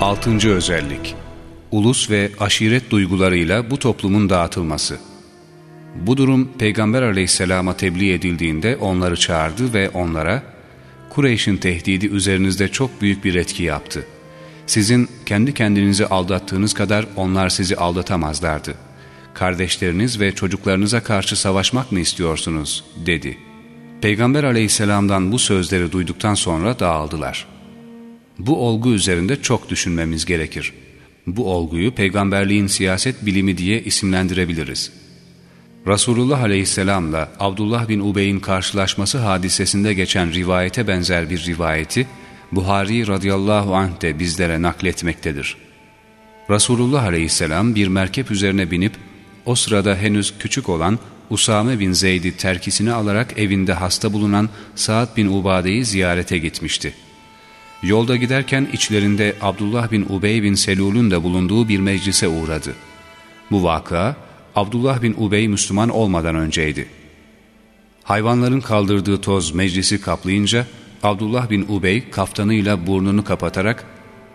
Altıncı özellik Ulus ve aşiret duygularıyla bu toplumun dağıtılması Bu durum Peygamber aleyhisselama tebliğ edildiğinde onları çağırdı ve onlara Kureyş'in tehdidi üzerinizde çok büyük bir etki yaptı. Sizin kendi kendinizi aldattığınız kadar onlar sizi aldatamazlardı. Kardeşleriniz ve çocuklarınıza karşı savaşmak mı istiyorsunuz? dedi. Peygamber aleyhisselamdan bu sözleri duyduktan sonra dağıldılar.'' Bu olgu üzerinde çok düşünmemiz gerekir. Bu olguyu peygamberliğin siyaset bilimi diye isimlendirebiliriz. Resulullah Aleyhisselam'la Abdullah bin Ubey'in karşılaşması hadisesinde geçen rivayete benzer bir rivayeti Buhari radıyallahu anh de bizlere nakletmektedir. Resulullah Aleyhisselam bir merkep üzerine binip o sırada henüz küçük olan Usame bin Zeyd'i terkisini alarak evinde hasta bulunan Saad bin Ubade'yi ziyarete gitmişti. Yolda giderken içlerinde Abdullah bin Ubey bin Selul'ün de bulunduğu bir meclise uğradı. Bu vaka Abdullah bin Ubey Müslüman olmadan önceydi. Hayvanların kaldırdığı toz meclisi kaplayınca Abdullah bin Ubey kaftanıyla burnunu kapatarak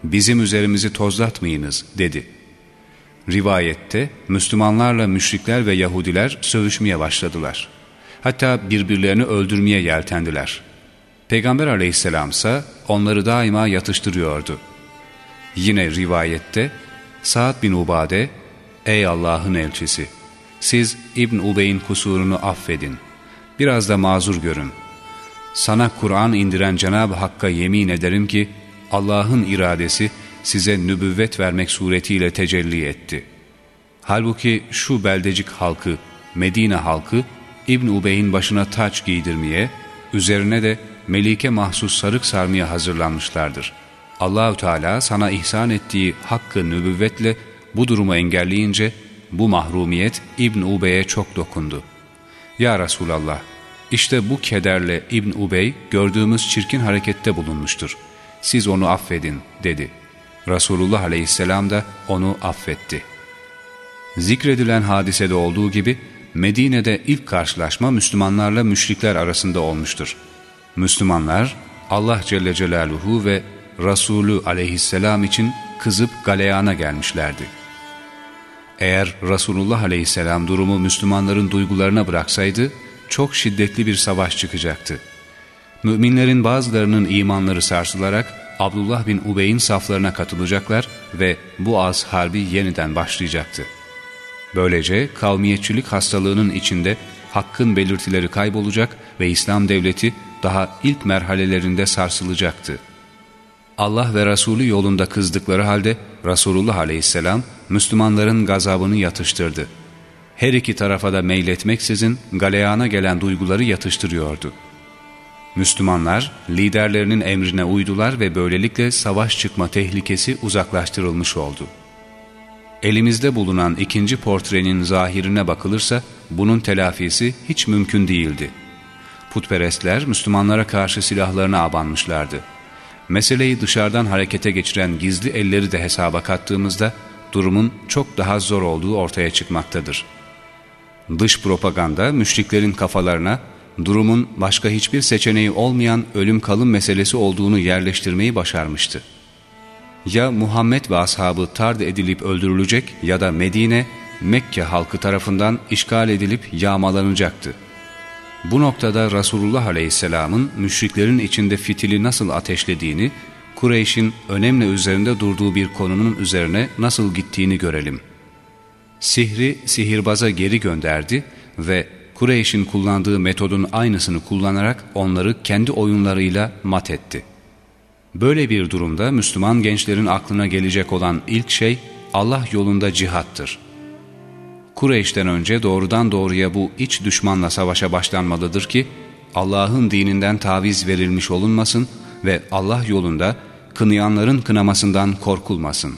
''Bizim üzerimizi tozlatmayınız'' dedi. Rivayette Müslümanlarla müşrikler ve Yahudiler sövüşmeye başladılar. Hatta birbirlerini öldürmeye yeltendiler.'' Peygamber aleyhisselam ise onları daima yatıştırıyordu. Yine rivayette Sa'd bin Ubade, ''Ey Allah'ın elçisi, siz İbn Ubey'in kusurunu affedin, biraz da mazur görün. Sana Kur'an indiren Cenab-ı Hakk'a yemin ederim ki, Allah'ın iradesi size nübüvvet vermek suretiyle tecelli etti. Halbuki şu beldecik halkı, Medine halkı, İbn Ubey'in başına taç giydirmeye, üzerine de melike mahsus sarık sarmaya hazırlanmışlardır. Allahü Teala sana ihsan ettiği hakkı nübüvvetle bu durumu engelleyince bu mahrumiyet İbn Ubey'e çok dokundu. Ya Resulallah, işte bu kederle İbn Ubey gördüğümüz çirkin harekette bulunmuştur. Siz onu affedin dedi. Resulullah aleyhisselam da onu affetti. Zikredilen hadisede olduğu gibi Medine'de ilk karşılaşma Müslümanlarla müşrikler arasında olmuştur. Müslümanlar Allah Celle Celaluhu ve Resulü aleyhisselam için kızıp galeyana gelmişlerdi. Eğer Resulullah aleyhisselam durumu Müslümanların duygularına bıraksaydı çok şiddetli bir savaş çıkacaktı. Müminlerin bazılarının imanları sarsılarak Abdullah bin Ubey'in saflarına katılacaklar ve bu az harbi yeniden başlayacaktı. Böylece kavmiyetçilik hastalığının içinde hakkın belirtileri kaybolacak ve İslam devleti daha ilk merhalelerinde sarsılacaktı. Allah ve Resulü yolunda kızdıkları halde Resulullah aleyhisselam Müslümanların gazabını yatıştırdı. Her iki tarafa da meyletmeksizin galeyana gelen duyguları yatıştırıyordu. Müslümanlar liderlerinin emrine uydular ve böylelikle savaş çıkma tehlikesi uzaklaştırılmış oldu. Elimizde bulunan ikinci portrenin zahirine bakılırsa bunun telafisi hiç mümkün değildi. Putperestler Müslümanlara karşı silahlarına abanmışlardı. Meseleyi dışarıdan harekete geçiren gizli elleri de hesaba kattığımızda durumun çok daha zor olduğu ortaya çıkmaktadır. Dış propaganda müşriklerin kafalarına durumun başka hiçbir seçeneği olmayan ölüm kalım meselesi olduğunu yerleştirmeyi başarmıştı. Ya Muhammed ve ashabı tard edilip öldürülecek ya da Medine, Mekke halkı tarafından işgal edilip yağmalanacaktı. Bu noktada Resulullah Aleyhisselam'ın müşriklerin içinde fitili nasıl ateşlediğini, Kureyş'in önemli üzerinde durduğu bir konunun üzerine nasıl gittiğini görelim. Sihri sihirbaza geri gönderdi ve Kureyş'in kullandığı metodun aynısını kullanarak onları kendi oyunlarıyla mat etti. Böyle bir durumda Müslüman gençlerin aklına gelecek olan ilk şey Allah yolunda cihattır. Kureyş'ten önce doğrudan doğruya bu iç düşmanla savaşa başlanmalıdır ki Allah'ın dininden taviz verilmiş olunmasın ve Allah yolunda kınayanların kınamasından korkulmasın.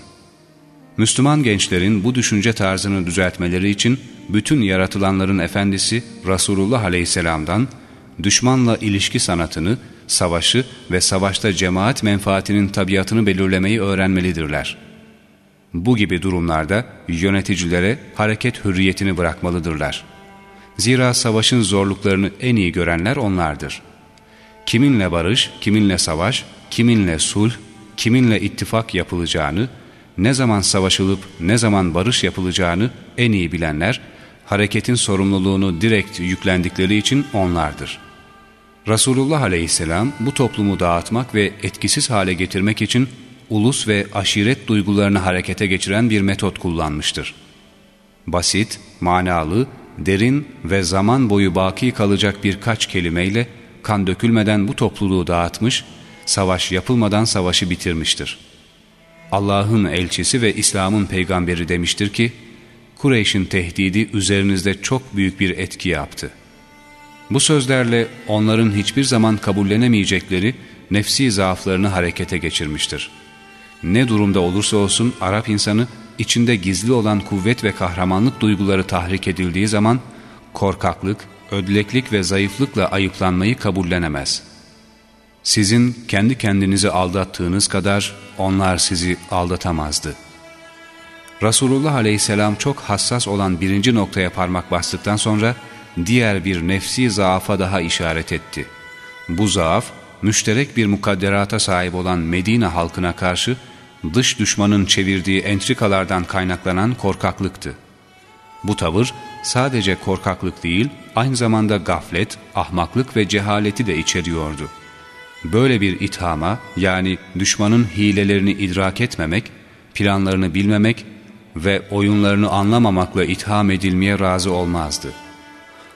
Müslüman gençlerin bu düşünce tarzını düzeltmeleri için bütün yaratılanların efendisi Resulullah Aleyhisselam'dan düşmanla ilişki sanatını, savaşı ve savaşta cemaat menfaatinin tabiatını belirlemeyi öğrenmelidirler.'' Bu gibi durumlarda yöneticilere hareket hürriyetini bırakmalıdırlar. Zira savaşın zorluklarını en iyi görenler onlardır. kiminle barış, kiminle savaş, kiminle sulh, kiminle ittifak yapılacağını, ne zaman savaşılıp ne zaman barış yapılacağını en iyi bilenler, hareketin sorumluluğunu direkt yüklendikleri için onlardır. Resulullah aleyhisselam bu toplumu dağıtmak ve etkisiz hale getirmek için ulus ve aşiret duygularını harekete geçiren bir metot kullanmıştır. Basit, manalı, derin ve zaman boyu baki kalacak birkaç kelimeyle kan dökülmeden bu topluluğu dağıtmış, savaş yapılmadan savaşı bitirmiştir. Allah'ın elçisi ve İslam'ın peygamberi demiştir ki, Kureyş'in tehdidi üzerinizde çok büyük bir etki yaptı. Bu sözlerle onların hiçbir zaman kabullenemeyecekleri nefsi zaaflarını harekete geçirmiştir. Ne durumda olursa olsun Arap insanı içinde gizli olan kuvvet ve kahramanlık duyguları tahrik edildiği zaman korkaklık, ödleklik ve zayıflıkla ayıplanmayı kabullenemez. Sizin kendi kendinizi aldattığınız kadar onlar sizi aldatamazdı. Resulullah aleyhisselam çok hassas olan birinci noktaya parmak bastıktan sonra diğer bir nefsi zaafa daha işaret etti. Bu zaaf, müşterek bir mukadderata sahip olan Medine halkına karşı dış düşmanın çevirdiği entrikalardan kaynaklanan korkaklıktı. Bu tavır sadece korkaklık değil, aynı zamanda gaflet, ahmaklık ve cehaleti de içeriyordu. Böyle bir ithama yani düşmanın hilelerini idrak etmemek, planlarını bilmemek ve oyunlarını anlamamakla itham edilmeye razı olmazdı.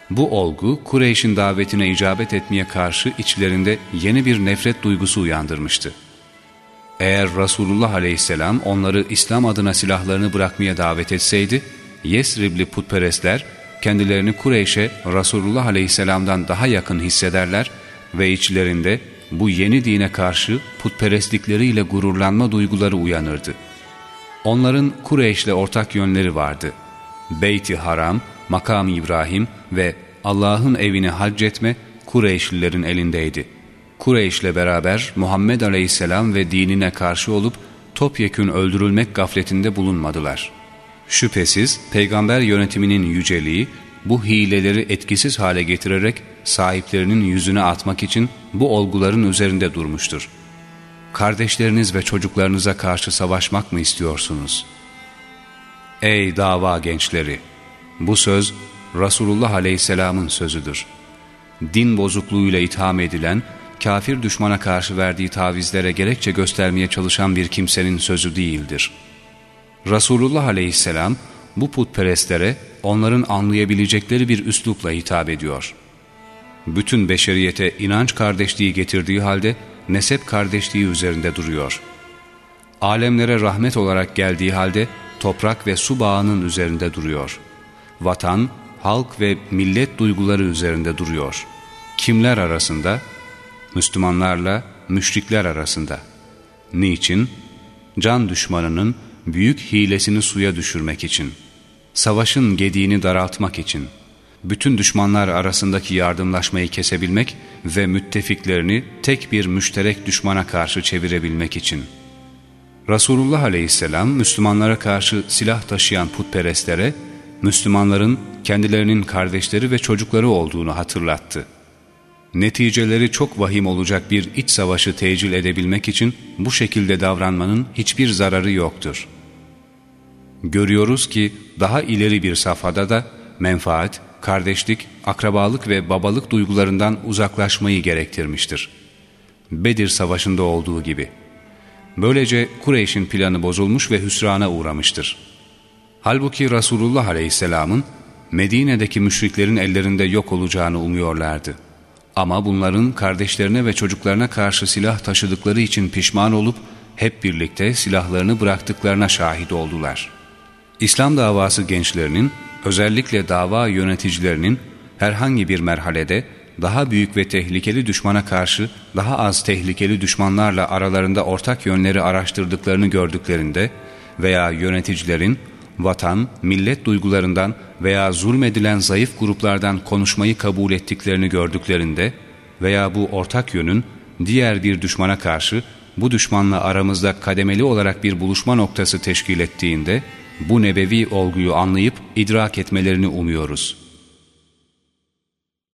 Bu olgu Kureyş'in davetine icabet etmeye karşı içlerinde yeni bir nefret duygusu uyandırmıştı. Eğer Resulullah aleyhisselam onları İslam adına silahlarını bırakmaya davet etseydi, Yesribli putperestler kendilerini Kureyş'e Resulullah aleyhisselamdan daha yakın hissederler ve içlerinde bu yeni dine karşı putperestlikleriyle gururlanma duyguları uyanırdı. Onların Kureyş'le ortak yönleri vardı. Beyt-i Haram, Makam İbrahim ve Allah'ın evini hac etme Kureyşlilerin elindeydi. Kureyş'le beraber Muhammed Aleyhisselam ve dinine karşı olup topyekün öldürülmek gafletinde bulunmadılar. Şüphesiz peygamber yönetiminin yüceliği bu hileleri etkisiz hale getirerek sahiplerinin yüzüne atmak için bu olguların üzerinde durmuştur. Kardeşleriniz ve çocuklarınıza karşı savaşmak mı istiyorsunuz? Ey dava gençleri! Bu söz Resulullah Aleyhisselam'ın sözüdür. Din bozukluğuyla itham edilen, kafir düşmana karşı verdiği tavizlere gerekçe göstermeye çalışan bir kimsenin sözü değildir. Resulullah Aleyhisselam bu putperestlere onların anlayabilecekleri bir üslupla hitap ediyor. Bütün beşeriyete inanç kardeşliği getirdiği halde nesep kardeşliği üzerinde duruyor. Alemlere rahmet olarak geldiği halde toprak ve su bağının üzerinde duruyor. Vatan, halk ve millet duyguları üzerinde duruyor. Kimler arasında? Müslümanlarla müşrikler arasında. Niçin? Can düşmanının büyük hilesini suya düşürmek için. Savaşın gediğini daraltmak için. Bütün düşmanlar arasındaki yardımlaşmayı kesebilmek ve müttefiklerini tek bir müşterek düşmana karşı çevirebilmek için. Resulullah aleyhisselam Müslümanlara karşı silah taşıyan putperestlere Müslümanların kendilerinin kardeşleri ve çocukları olduğunu hatırlattı. Neticeleri çok vahim olacak bir iç savaşı tecil edebilmek için bu şekilde davranmanın hiçbir zararı yoktur. Görüyoruz ki daha ileri bir safhada da menfaat, kardeşlik, akrabalık ve babalık duygularından uzaklaşmayı gerektirmiştir. Bedir Savaşı'nda olduğu gibi. Böylece Kureyş'in planı bozulmuş ve hüsrana uğramıştır. Halbuki Resulullah Aleyhisselam'ın Medine'deki müşriklerin ellerinde yok olacağını umuyorlardı. Ama bunların kardeşlerine ve çocuklarına karşı silah taşıdıkları için pişman olup hep birlikte silahlarını bıraktıklarına şahit oldular. İslam davası gençlerinin, özellikle dava yöneticilerinin herhangi bir merhalede daha büyük ve tehlikeli düşmana karşı daha az tehlikeli düşmanlarla aralarında ortak yönleri araştırdıklarını gördüklerinde veya yöneticilerin vatan, millet duygularından veya zulmedilen zayıf gruplardan konuşmayı kabul ettiklerini gördüklerinde veya bu ortak yönün diğer bir düşmana karşı bu düşmanla aramızda kademeli olarak bir buluşma noktası teşkil ettiğinde bu nebevi olguyu anlayıp idrak etmelerini umuyoruz.''